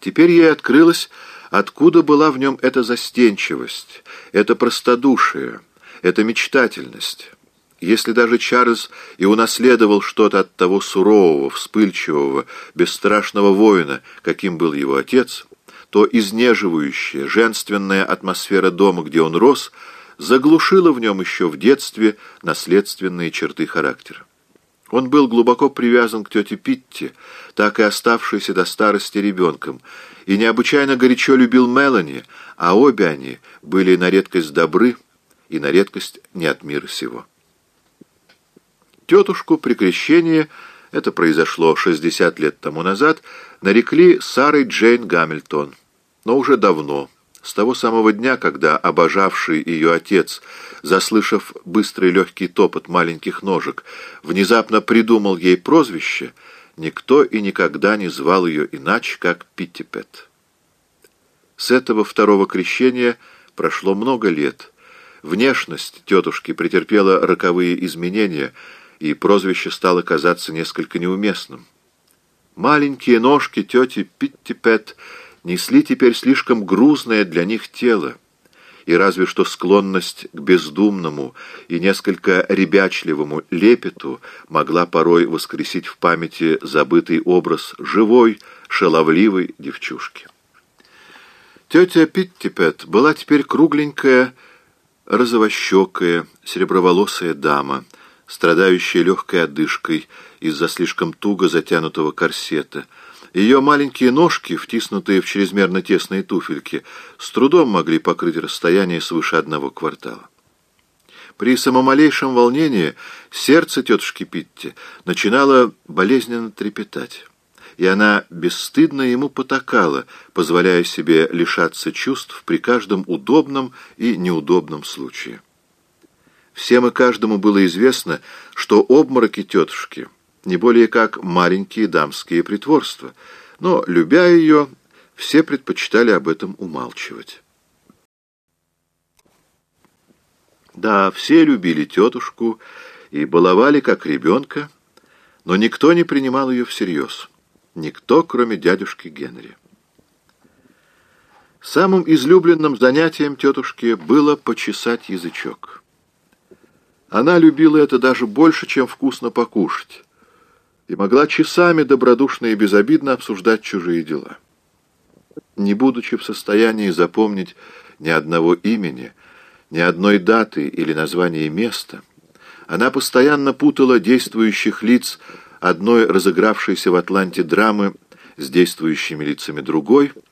Теперь ей открылось, откуда была в нем эта застенчивость, это простодушие, эта мечтательность. Если даже Чарльз и унаследовал что-то от того сурового, вспыльчивого, бесстрашного воина, каким был его отец, то изнеживающая, женственная атмосфера дома, где он рос, заглушила в нем еще в детстве наследственные черты характера. Он был глубоко привязан к тете Питти, так и оставшейся до старости ребенком, и необычайно горячо любил Мелани, а обе они были на редкость добры и на редкость не от мира сего. Тетушку при крещении, это произошло 60 лет тому назад, нарекли Сарой Джейн Гамильтон, но уже давно, с того самого дня, когда обожавший ее отец, заслышав быстрый легкий топот маленьких ножек, внезапно придумал ей прозвище, никто и никогда не звал ее иначе, как Питтипет. С этого второго крещения прошло много лет. Внешность тетушки претерпела роковые изменения — и прозвище стало казаться несколько неуместным. Маленькие ножки тети Питтипет несли теперь слишком грузное для них тело, и разве что склонность к бездумному и несколько ребячливому лепету могла порой воскресить в памяти забытый образ живой, шаловливой девчушки. Тетя Питтипет была теперь кругленькая, розовощекая, сереброволосая дама — страдающая легкой одышкой из-за слишком туго затянутого корсета. Ее маленькие ножки, втиснутые в чрезмерно тесные туфельки, с трудом могли покрыть расстояние свыше одного квартала. При самомалейшем волнении сердце тетушки Питти начинало болезненно трепетать, и она бесстыдно ему потакала, позволяя себе лишаться чувств при каждом удобном и неудобном случае. Всем и каждому было известно, что обмороки тетушки не более как маленькие дамские притворства, но, любя ее, все предпочитали об этом умалчивать. Да, все любили тетушку и баловали как ребенка, но никто не принимал ее всерьез. Никто, кроме дядюшки Генри. Самым излюбленным занятием тетушки было почесать язычок. Она любила это даже больше, чем вкусно покушать, и могла часами добродушно и безобидно обсуждать чужие дела. Не будучи в состоянии запомнить ни одного имени, ни одной даты или названия места, она постоянно путала действующих лиц одной разыгравшейся в Атланте драмы с действующими лицами другой —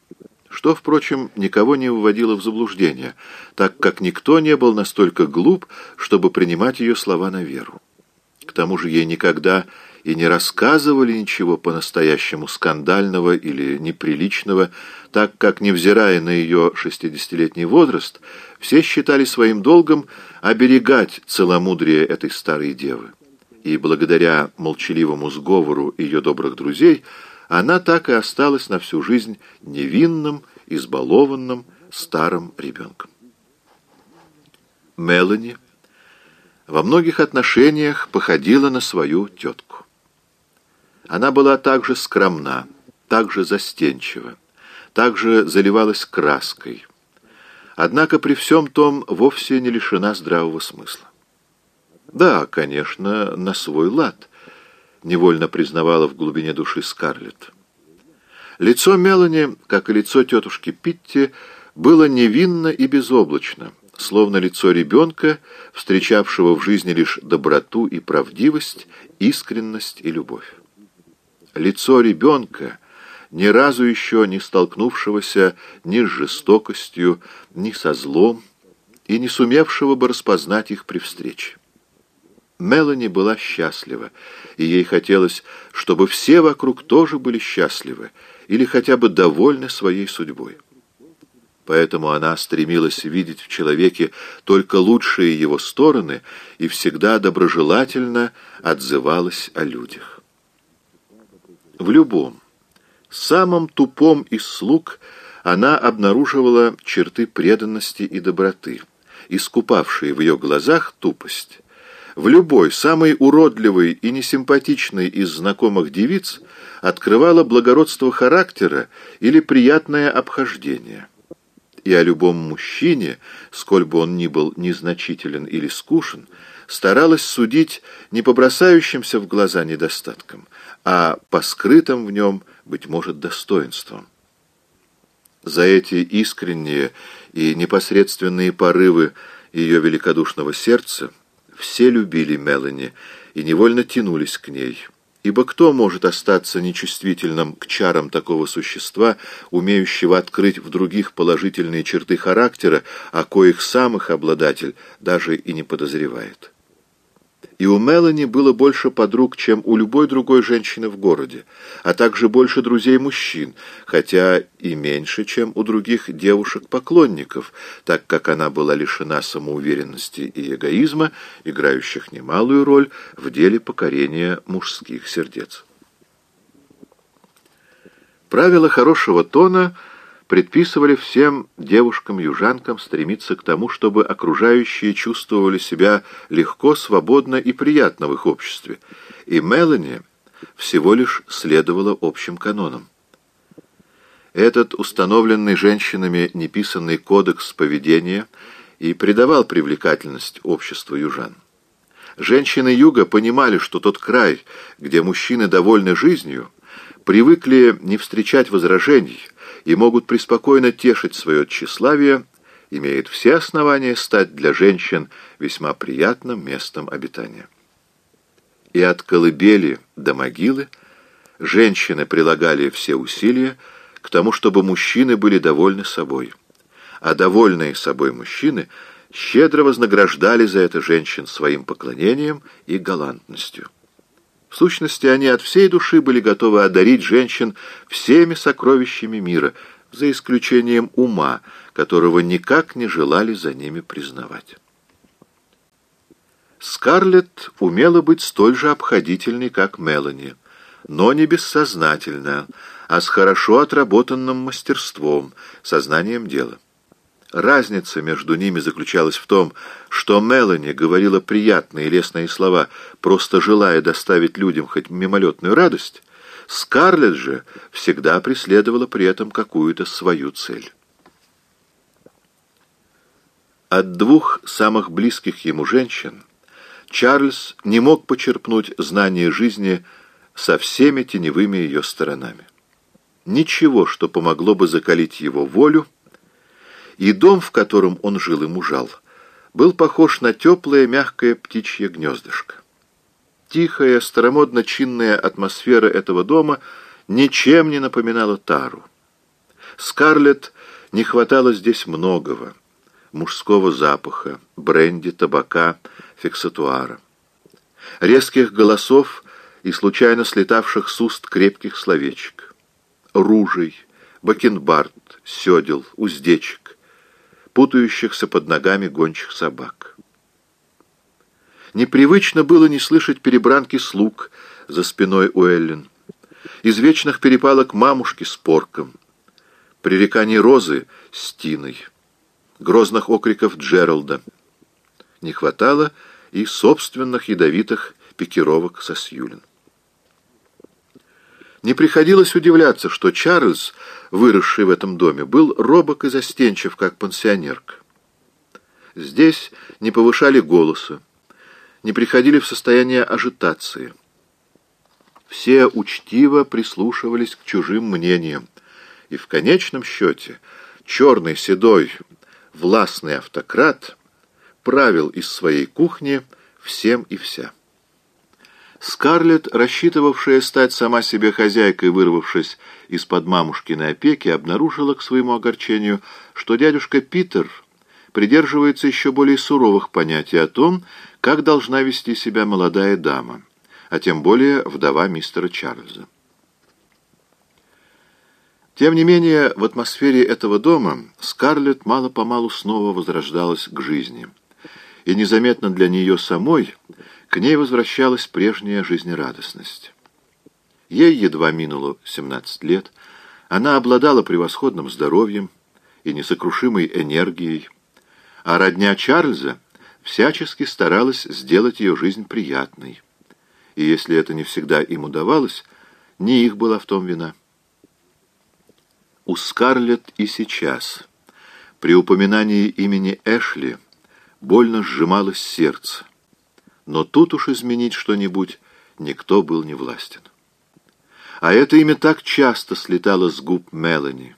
что, впрочем, никого не вводило в заблуждение, так как никто не был настолько глуп, чтобы принимать ее слова на веру. К тому же ей никогда и не рассказывали ничего по-настоящему скандального или неприличного, так как, невзирая на ее шестидесятилетний возраст, все считали своим долгом оберегать целомудрие этой старой девы. И благодаря молчаливому сговору ее добрых друзей – она так и осталась на всю жизнь невинным, избалованным старым ребенком. Мелани во многих отношениях походила на свою тетку. Она была также скромна, также застенчива, также заливалась краской. Однако при всем том вовсе не лишена здравого смысла. Да, конечно, на свой лад – невольно признавала в глубине души Скарлетт. Лицо Мелани, как и лицо тетушки Питти, было невинно и безоблачно, словно лицо ребенка, встречавшего в жизни лишь доброту и правдивость, искренность и любовь. Лицо ребенка, ни разу еще не столкнувшегося ни с жестокостью, ни со злом, и не сумевшего бы распознать их при встрече. Мелани была счастлива, и ей хотелось, чтобы все вокруг тоже были счастливы или хотя бы довольны своей судьбой. Поэтому она стремилась видеть в человеке только лучшие его стороны и всегда доброжелательно отзывалась о людях. В любом, самом тупом из слуг она обнаруживала черты преданности и доброты, искупавшие в ее глазах тупость в любой, самой уродливой и несимпатичной из знакомых девиц открывала благородство характера или приятное обхождение. И о любом мужчине, сколь бы он ни был незначителен или скушен, старалась судить не по бросающимся в глаза недостаткам, а по скрытым в нем, быть может, достоинствам. За эти искренние и непосредственные порывы ее великодушного сердца все любили Мелани и невольно тянулись к ней. Ибо кто может остаться нечувствительным к чарам такого существа, умеющего открыть в других положительные черты характера, о коих самых обладатель даже и не подозревает? И у Мелани было больше подруг, чем у любой другой женщины в городе, а также больше друзей-мужчин, хотя и меньше, чем у других девушек-поклонников, так как она была лишена самоуверенности и эгоизма, играющих немалую роль в деле покорения мужских сердец. Правила хорошего тона — предписывали всем девушкам-южанкам стремиться к тому, чтобы окружающие чувствовали себя легко, свободно и приятно в их обществе, и Мелани всего лишь следовала общим канонам. Этот установленный женщинами неписанный кодекс поведения и придавал привлекательность обществу южан. Женщины юга понимали, что тот край, где мужчины довольны жизнью, привыкли не встречать возражений, и могут преспокойно тешить свое тщеславие, имеет все основания стать для женщин весьма приятным местом обитания. И от колыбели до могилы женщины прилагали все усилия к тому, чтобы мужчины были довольны собой, а довольные собой мужчины щедро вознаграждали за это женщин своим поклонением и галантностью. В сущности, они от всей души были готовы одарить женщин всеми сокровищами мира, за исключением ума, которого никак не желали за ними признавать. Скарлетт умела быть столь же обходительной, как Мелани, но не бессознательно, а с хорошо отработанным мастерством, сознанием дела. Разница между ними заключалась в том, что Мелани говорила приятные лестные слова, просто желая доставить людям хоть мимолетную радость, Скарлетт же всегда преследовала при этом какую-то свою цель. От двух самых близких ему женщин Чарльз не мог почерпнуть знания жизни со всеми теневыми ее сторонами. Ничего, что помогло бы закалить его волю, и дом, в котором он жил и мужал, был похож на теплое мягкое птичье гнездышко. Тихая, старомодно-чинная атмосфера этого дома ничем не напоминала Тару. Скарлетт не хватало здесь многого. Мужского запаха, бренди, табака, фиксатуара. Резких голосов и случайно слетавших с уст крепких словечек. Ружей, бакенбард, седел, уздечек путающихся под ногами гончих собак. Непривычно было не слышать перебранки слуг за спиной у Эллен, из вечных перепалок мамушки с порком, пререканий Розы с Тиной, грозных окриков Джералда. Не хватало и собственных ядовитых пикировок со Сьюлин. Не приходилось удивляться, что Чарльз, выросший в этом доме, был робок и застенчив, как пансионерка. Здесь не повышали голоса, не приходили в состояние ажитации. Все учтиво прислушивались к чужим мнениям, и в конечном счете черный, седой, властный автократ правил из своей кухни всем и вся. Скарлетт, рассчитывавшая стать сама себе хозяйкой, вырвавшись из-под мамушкиной опеки, обнаружила к своему огорчению, что дядюшка Питер придерживается еще более суровых понятий о том, как должна вести себя молодая дама, а тем более вдова мистера Чарльза. Тем не менее, в атмосфере этого дома Скарлетт мало-помалу снова возрождалась к жизни, и незаметно для нее самой – к ней возвращалась прежняя жизнерадостность. Ей едва минуло 17 лет, она обладала превосходным здоровьем и несокрушимой энергией, а родня Чарльза всячески старалась сделать ее жизнь приятной. И если это не всегда им удавалось, не их была в том вина. У Скарлетт и сейчас, при упоминании имени Эшли, больно сжималось сердце. Но тут уж изменить что-нибудь никто был не властен. А это имя так часто слетало с губ Мелани.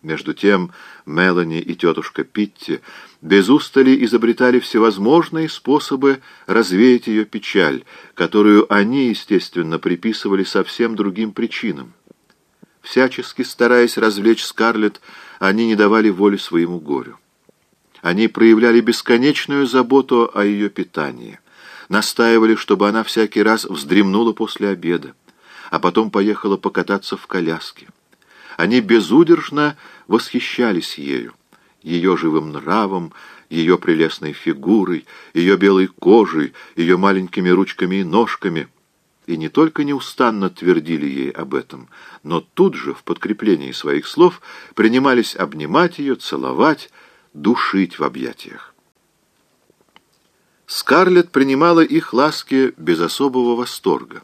Между тем Мелани и тетушка Питти без устали изобретали всевозможные способы развеять ее печаль, которую они, естественно, приписывали совсем другим причинам. Всячески стараясь развлечь Скарлетт, они не давали воли своему горю. Они проявляли бесконечную заботу о ее питании, настаивали, чтобы она всякий раз вздремнула после обеда, а потом поехала покататься в коляске. Они безудержно восхищались ею, ее живым нравом, ее прелестной фигурой, ее белой кожей, ее маленькими ручками и ножками. И не только неустанно твердили ей об этом, но тут же, в подкреплении своих слов, принимались обнимать ее, целовать, душить в объятиях. Скарлетт принимала их ласки без особого восторга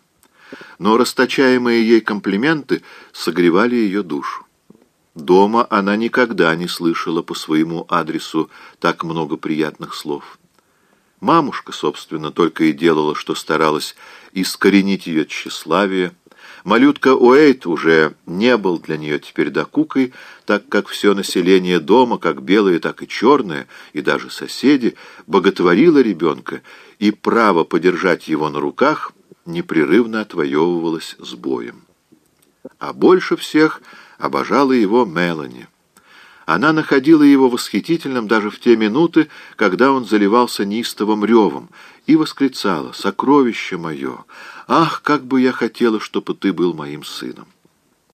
но расточаемые ей комплименты согревали ее душу. Дома она никогда не слышала по своему адресу так много приятных слов. Мамушка, собственно, только и делала, что старалась искоренить ее тщеславие. Малютка Уэйт уже не был для нее теперь докукой, так как все население дома, как белое, так и черное, и даже соседи, боготворило ребенка, и право подержать его на руках — непрерывно отвоевывалась с боем. А больше всех обожала его Мелани. Она находила его восхитительным даже в те минуты, когда он заливался неистовым ревом, и восклицала «Сокровище мое! Ах, как бы я хотела, чтобы ты был моим сыном!»